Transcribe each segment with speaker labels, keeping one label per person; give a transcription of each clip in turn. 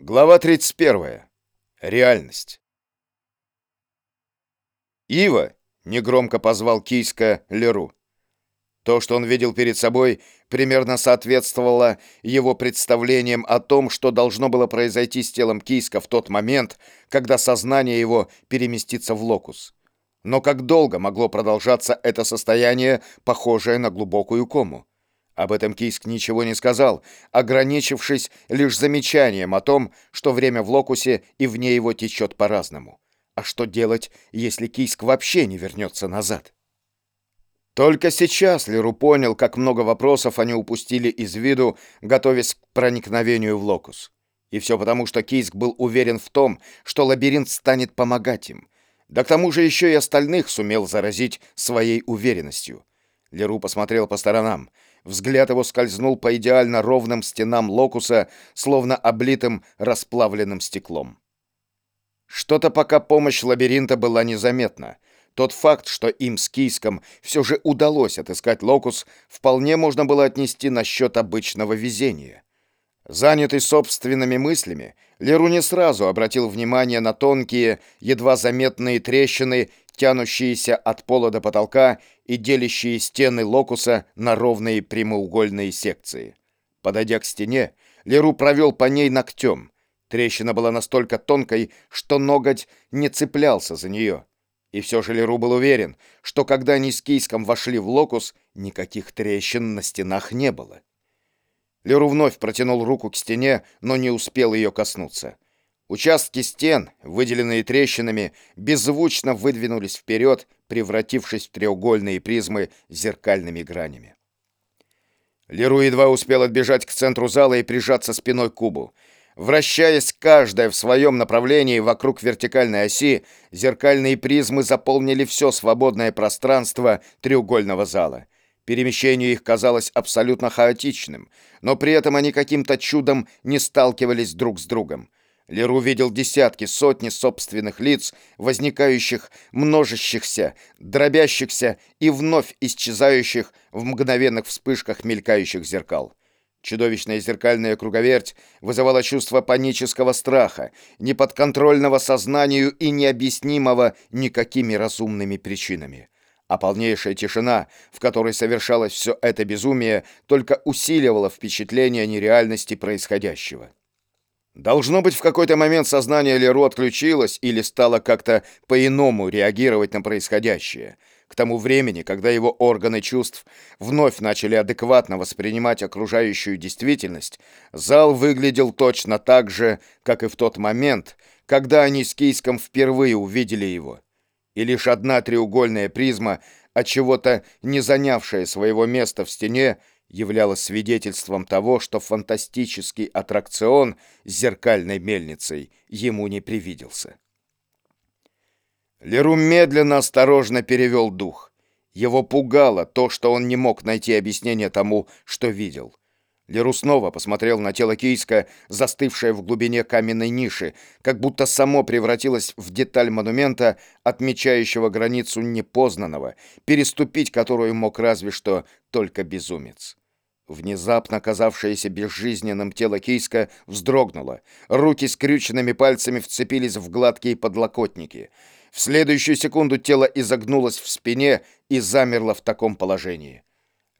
Speaker 1: Глава 31. Реальность. «Ива!» — негромко позвал Кийска Леру. То, что он видел перед собой, примерно соответствовало его представлениям о том, что должно было произойти с телом Кийска в тот момент, когда сознание его переместится в локус. Но как долго могло продолжаться это состояние, похожее на глубокую кому? Об этом Кийск ничего не сказал, ограничившись лишь замечанием о том, что время в локусе и вне его течет по-разному. А что делать, если Кийск вообще не вернется назад? Только сейчас Леру понял, как много вопросов они упустили из виду, готовясь к проникновению в локус. И все потому, что Кийск был уверен в том, что лабиринт станет помогать им. Да к тому же еще и остальных сумел заразить своей уверенностью. Леру посмотрел по сторонам. Взгляд его скользнул по идеально ровным стенам локуса, словно облитым расплавленным стеклом. Что-то пока помощь лабиринта была незаметна. Тот факт, что им с Кийском все же удалось отыскать локус, вполне можно было отнести на счет обычного везения. Занятый собственными мыслями, Леру не сразу обратил внимание на тонкие, едва заметные трещины, тянущиеся от пола до потолка и делящие стены локуса на ровные прямоугольные секции. Подойдя к стене, Леру провел по ней ногтем. Трещина была настолько тонкой, что ноготь не цеплялся за нее. И все же Леру был уверен, что когда они с Кийском вошли в локус, никаких трещин на стенах не было. Леру вновь протянул руку к стене, но не успел ее коснуться. Участки стен, выделенные трещинами, беззвучно выдвинулись вперед, превратившись в треугольные призмы с зеркальными гранями. Леру едва успел отбежать к центру зала и прижаться спиной к кубу. Вращаясь каждая в своем направлении вокруг вертикальной оси, зеркальные призмы заполнили все свободное пространство треугольного зала. Перемещение их казалось абсолютно хаотичным, но при этом они каким-то чудом не сталкивались друг с другом. Леру видел десятки, сотни собственных лиц, возникающих, множащихся, дробящихся и вновь исчезающих в мгновенных вспышках мелькающих зеркал. Чудовищная зеркальная круговерть вызывала чувство панического страха, неподконтрольного сознанию и необъяснимого никакими разумными причинами. А полнейшая тишина, в которой совершалось все это безумие, только усиливала впечатление нереальности происходящего. Должно быть, в какой-то момент сознание Леру отключилось или стало как-то по-иному реагировать на происходящее. К тому времени, когда его органы чувств вновь начали адекватно воспринимать окружающую действительность, зал выглядел точно так же, как и в тот момент, когда они с Кийском впервые увидели его. И лишь одна треугольная призма, от чего-то не занявшая своего места в стене, являлось свидетельством того, что фантастический аттракцион с зеркальной мельницей ему не привиделся. Леру медленно, осторожно перевел дух. Его пугало то, что он не мог найти объяснение тому, что видел. Леру снова посмотрел на тело Кийска, застывшее в глубине каменной ниши, как будто само превратилось в деталь монумента, отмечающего границу непознанного, переступить которую мог разве что только безумец. Внезапно оказавшееся безжизненным тело Кийска вздрогнуло. Руки скрюченными пальцами вцепились в гладкие подлокотники. В следующую секунду тело изогнулось в спине и замерло в таком положении.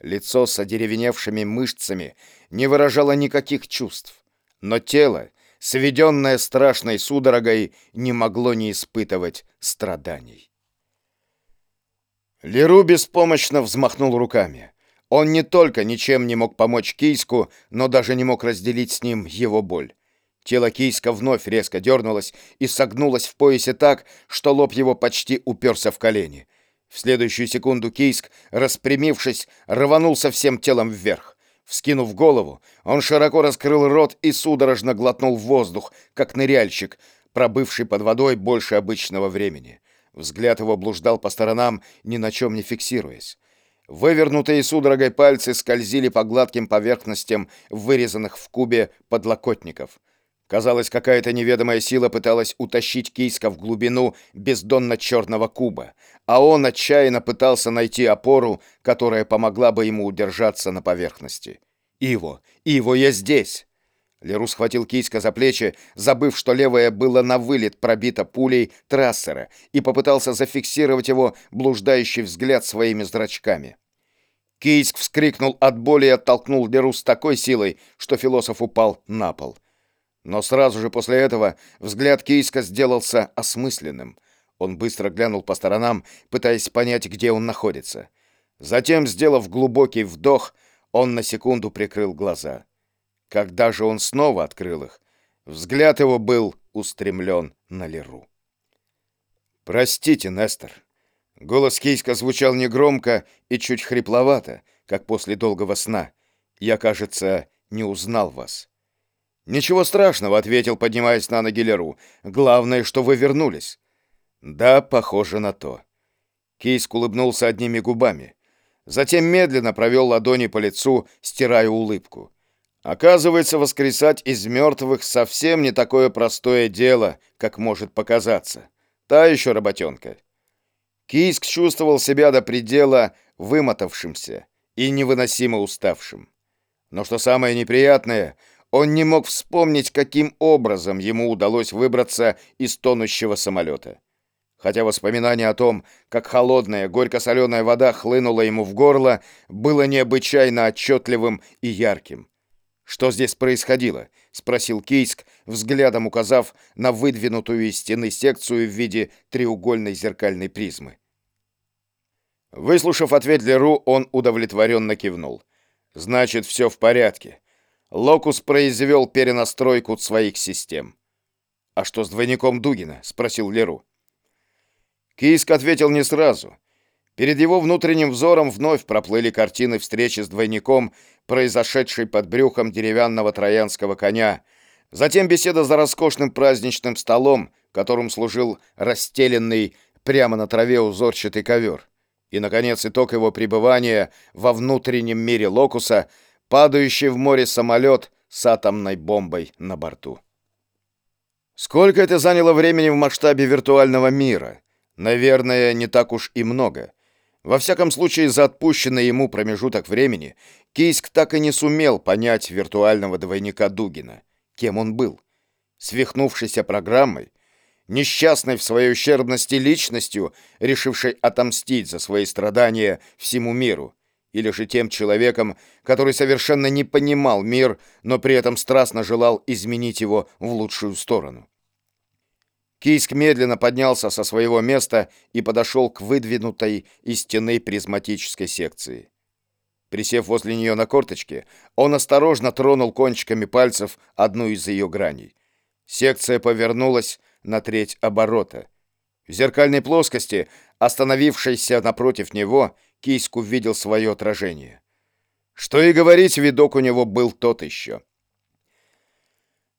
Speaker 1: Лицо с одеревеневшими мышцами не выражало никаких чувств. Но тело, сведенное страшной судорогой, не могло не испытывать страданий. Леру беспомощно взмахнул руками. Он не только ничем не мог помочь Кийску, но даже не мог разделить с ним его боль. Тело Кийска вновь резко дернулось и согнулось в поясе так, что лоб его почти уперся в колени. В следующую секунду Кийск, распрямившись, рванулся всем телом вверх. Вскинув голову, он широко раскрыл рот и судорожно глотнул воздух, как ныряльщик, пробывший под водой больше обычного времени. Взгляд его блуждал по сторонам, ни на чем не фиксируясь. Вывернутые судорогой пальцы скользили по гладким поверхностям вырезанных в кубе подлокотников. Казалось, какая-то неведомая сила пыталась утащить Кийска в глубину бездонно-черного куба, а он отчаянно пытался найти опору, которая помогла бы ему удержаться на поверхности. «Иво! Иво, я здесь!» Леру схватил Кийска за плечи, забыв, что левое было на вылет пробито пулей трассера, и попытался зафиксировать его блуждающий взгляд своими зрачками. Кийск вскрикнул от боли и оттолкнул Леру с такой силой, что философ упал на пол. Но сразу же после этого взгляд Кийска сделался осмысленным. Он быстро глянул по сторонам, пытаясь понять, где он находится. Затем, сделав глубокий вдох, он на секунду прикрыл глаза. Когда же он снова открыл их, взгляд его был устремлен на Леру. «Простите, Нестор». Голос Кейска звучал негромко и чуть хрипловато, как после долгого сна. «Я, кажется, не узнал вас». «Ничего страшного», — ответил, поднимаясь на ноги Леру. «Главное, что вы вернулись». «Да, похоже на то». Кейск улыбнулся одними губами. Затем медленно провел ладони по лицу, стирая улыбку. Оказывается, воскресать из мертвых совсем не такое простое дело, как может показаться. Та еще работенка. Кийск чувствовал себя до предела вымотавшимся и невыносимо уставшим. Но что самое неприятное, он не мог вспомнить, каким образом ему удалось выбраться из тонущего самолета. Хотя воспоминание о том, как холодная, горько-соленая вода хлынула ему в горло, было необычайно отчетливым и ярким. «Что здесь происходило?» — спросил Кейск, взглядом указав на выдвинутую из стены секцию в виде треугольной зеркальной призмы. Выслушав ответ Леру, он удовлетворенно кивнул. «Значит, все в порядке. Локус произвел перенастройку своих систем». «А что с двойником Дугина?» — спросил Леру. Кейск ответил не сразу — Перед его внутренним взором вновь проплыли картины встречи с двойником, произошедшей под брюхом деревянного троянского коня. Затем беседа за роскошным праздничным столом, которым служил расстеленный прямо на траве узорчатый ковер. И, наконец, итог его пребывания во внутреннем мире Локуса, падающий в море самолет с атомной бомбой на борту. Сколько это заняло времени в масштабе виртуального мира? Наверное, не так уж и много. Во всяком случае, за отпущенный ему промежуток времени Кийск так и не сумел понять виртуального двойника Дугина, кем он был. Свихнувшейся программой, несчастной в своей ущербности личностью, решившей отомстить за свои страдания всему миру, или же тем человеком, который совершенно не понимал мир, но при этом страстно желал изменить его в лучшую сторону. Кийск медленно поднялся со своего места и подошел к выдвинутой из стены призматической секции. Присев возле нее на корточке, он осторожно тронул кончиками пальцев одну из ее граней. Секция повернулась на треть оборота. В зеркальной плоскости, остановившейся напротив него, Кийск увидел свое отражение. Что и говорить, видок у него был тот еще.